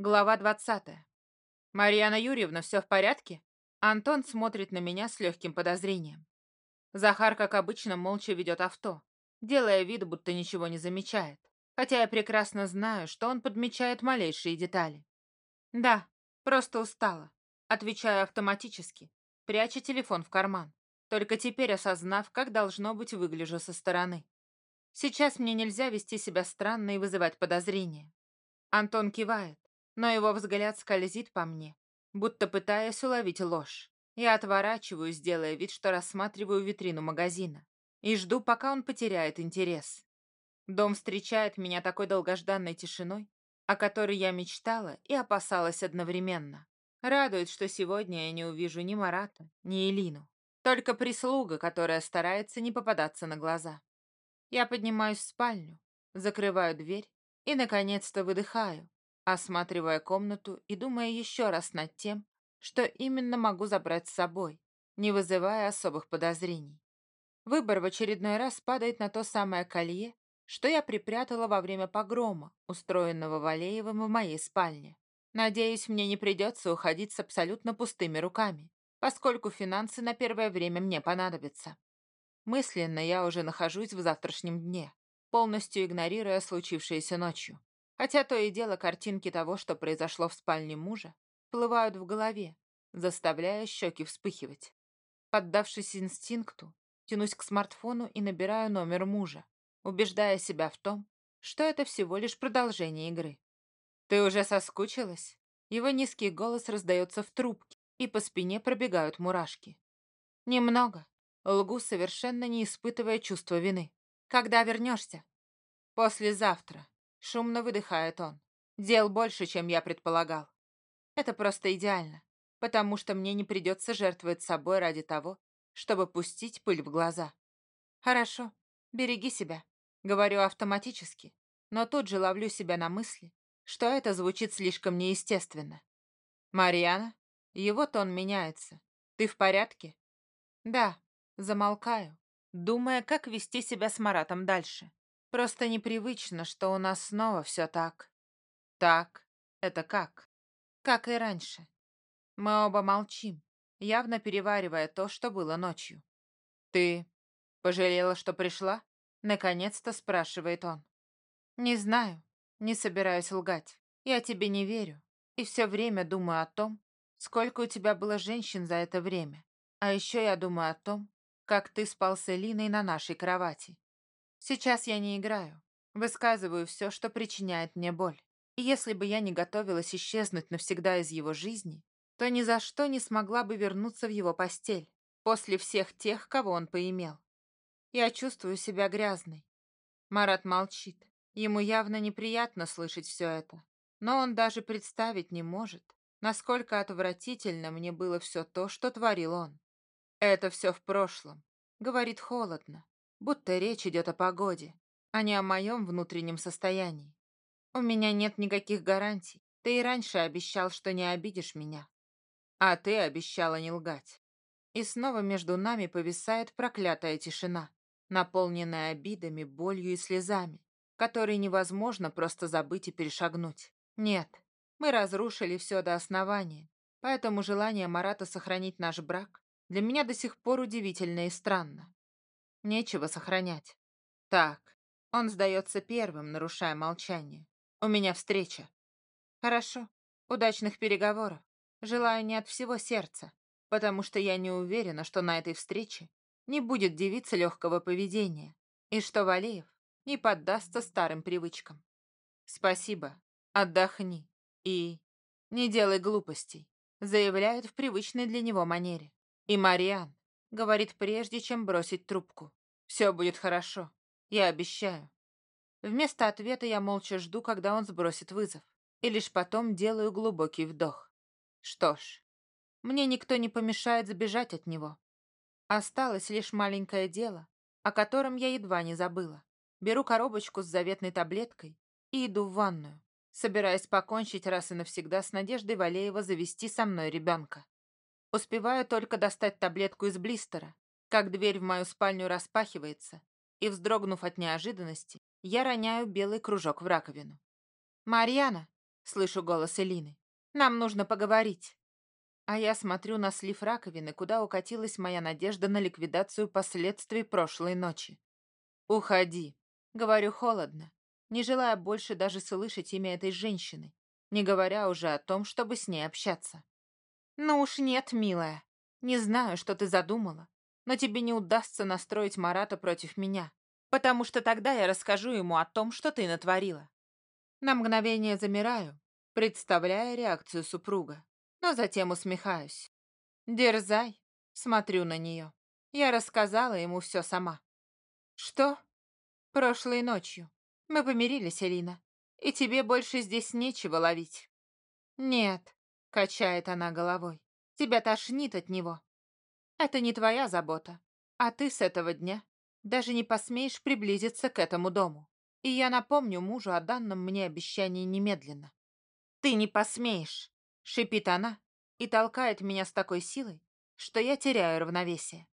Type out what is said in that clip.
Глава 20. «Марьяна Юрьевна, все в порядке?» Антон смотрит на меня с легким подозрением. Захар, как обычно, молча ведет авто, делая вид, будто ничего не замечает, хотя я прекрасно знаю, что он подмечает малейшие детали. «Да, просто устала», отвечаю автоматически, пряча телефон в карман, только теперь осознав, как должно быть выгляжу со стороны. Сейчас мне нельзя вести себя странно и вызывать подозрения. Антон кивает, но его взгляд скользит по мне, будто пытаясь уловить ложь. Я отворачиваюсь, делая вид, что рассматриваю витрину магазина, и жду, пока он потеряет интерес. Дом встречает меня такой долгожданной тишиной, о которой я мечтала и опасалась одновременно. Радует, что сегодня я не увижу ни Марата, ни Элину. Только прислуга, которая старается не попадаться на глаза. Я поднимаюсь в спальню, закрываю дверь и, наконец-то, выдыхаю, осматривая комнату и думая еще раз над тем, что именно могу забрать с собой, не вызывая особых подозрений. Выбор в очередной раз падает на то самое колье, что я припрятала во время погрома, устроенного Валеевым в моей спальне. Надеюсь, мне не придется уходить с абсолютно пустыми руками, поскольку финансы на первое время мне понадобятся. Мысленно я уже нахожусь в завтрашнем дне, полностью игнорируя случившееся ночью. Хотя то и дело картинки того, что произошло в спальне мужа, плывают в голове, заставляя щеки вспыхивать. Поддавшись инстинкту, тянусь к смартфону и набираю номер мужа, убеждая себя в том, что это всего лишь продолжение игры. «Ты уже соскучилась?» Его низкий голос раздается в трубке, и по спине пробегают мурашки. «Немного», лгу, совершенно не испытывая чувства вины. «Когда вернешься?» «Послезавтра», Шумно выдыхает он. Дел больше, чем я предполагал. Это просто идеально, потому что мне не придется жертвовать собой ради того, чтобы пустить пыль в глаза. Хорошо, береги себя. Говорю автоматически, но тут же ловлю себя на мысли, что это звучит слишком неестественно. Марьяна? Его тон меняется. Ты в порядке? Да, замолкаю, думая, как вести себя с Маратом дальше. Просто непривычно, что у нас снова все так. Так, это как? Как и раньше. Мы оба молчим, явно переваривая то, что было ночью. Ты пожалела, что пришла? Наконец-то спрашивает он. Не знаю, не собираюсь лгать. Я тебе не верю. И все время думаю о том, сколько у тебя было женщин за это время. А еще я думаю о том, как ты спал с Элиной на нашей кровати. Сейчас я не играю. Высказываю все, что причиняет мне боль. И если бы я не готовилась исчезнуть навсегда из его жизни, то ни за что не смогла бы вернуться в его постель после всех тех, кого он поимел. Я чувствую себя грязной. Марат молчит. Ему явно неприятно слышать все это. Но он даже представить не может, насколько отвратительно мне было все то, что творил он. Это все в прошлом. Говорит холодно, будто речь идет о погоде, а не о моем внутреннем состоянии. У меня нет никаких гарантий. Ты и раньше обещал, что не обидишь меня. А ты обещала не лгать. И снова между нами повисает проклятая тишина, наполненная обидами, болью и слезами, которые невозможно просто забыть и перешагнуть. Нет, мы разрушили все до основания, поэтому желание Марата сохранить наш брак для меня до сих пор удивительно и странно. Нечего сохранять. Так, он сдается первым, нарушая молчание. У меня встреча. Хорошо. Удачных переговоров. Желаю не от всего сердца, потому что я не уверена, что на этой встрече не будет девицы легкого поведения, и что Валеев не поддастся старым привычкам. Спасибо. Отдохни. И не делай глупостей, заявляет в привычной для него манере. И Мариан, Говорит, прежде чем бросить трубку. Все будет хорошо. Я обещаю. Вместо ответа я молча жду, когда он сбросит вызов. И лишь потом делаю глубокий вдох. Что ж, мне никто не помешает сбежать от него. Осталось лишь маленькое дело, о котором я едва не забыла. Беру коробочку с заветной таблеткой и иду в ванную, собираясь покончить раз и навсегда с надеждой Валеева завести со мной ребенка. Успеваю только достать таблетку из блистера, как дверь в мою спальню распахивается, и, вздрогнув от неожиданности, я роняю белый кружок в раковину. «Марьяна!» — Слышу голос Элины. «Нам нужно поговорить». А я смотрю на слив раковины, куда укатилась моя надежда на ликвидацию последствий прошлой ночи. «Уходи», — говорю холодно, не желая больше даже слышать имя этой женщины, не говоря уже о том, чтобы с ней общаться. «Ну уж нет, милая. Не знаю, что ты задумала, но тебе не удастся настроить Марата против меня, потому что тогда я расскажу ему о том, что ты натворила». На мгновение замираю, представляя реакцию супруга но затем усмехаюсь. «Дерзай», — смотрю на нее. Я рассказала ему все сама. «Что?» «Прошлой ночью. Мы помирились, Элина, и тебе больше здесь нечего ловить». «Нет», — качает она головой, — «тебя тошнит от него. Это не твоя забота, а ты с этого дня даже не посмеешь приблизиться к этому дому. И я напомню мужу о данном мне обещании немедленно. Ты не посмеешь. Шипит она и толкает меня с такой силой, что я теряю равновесие.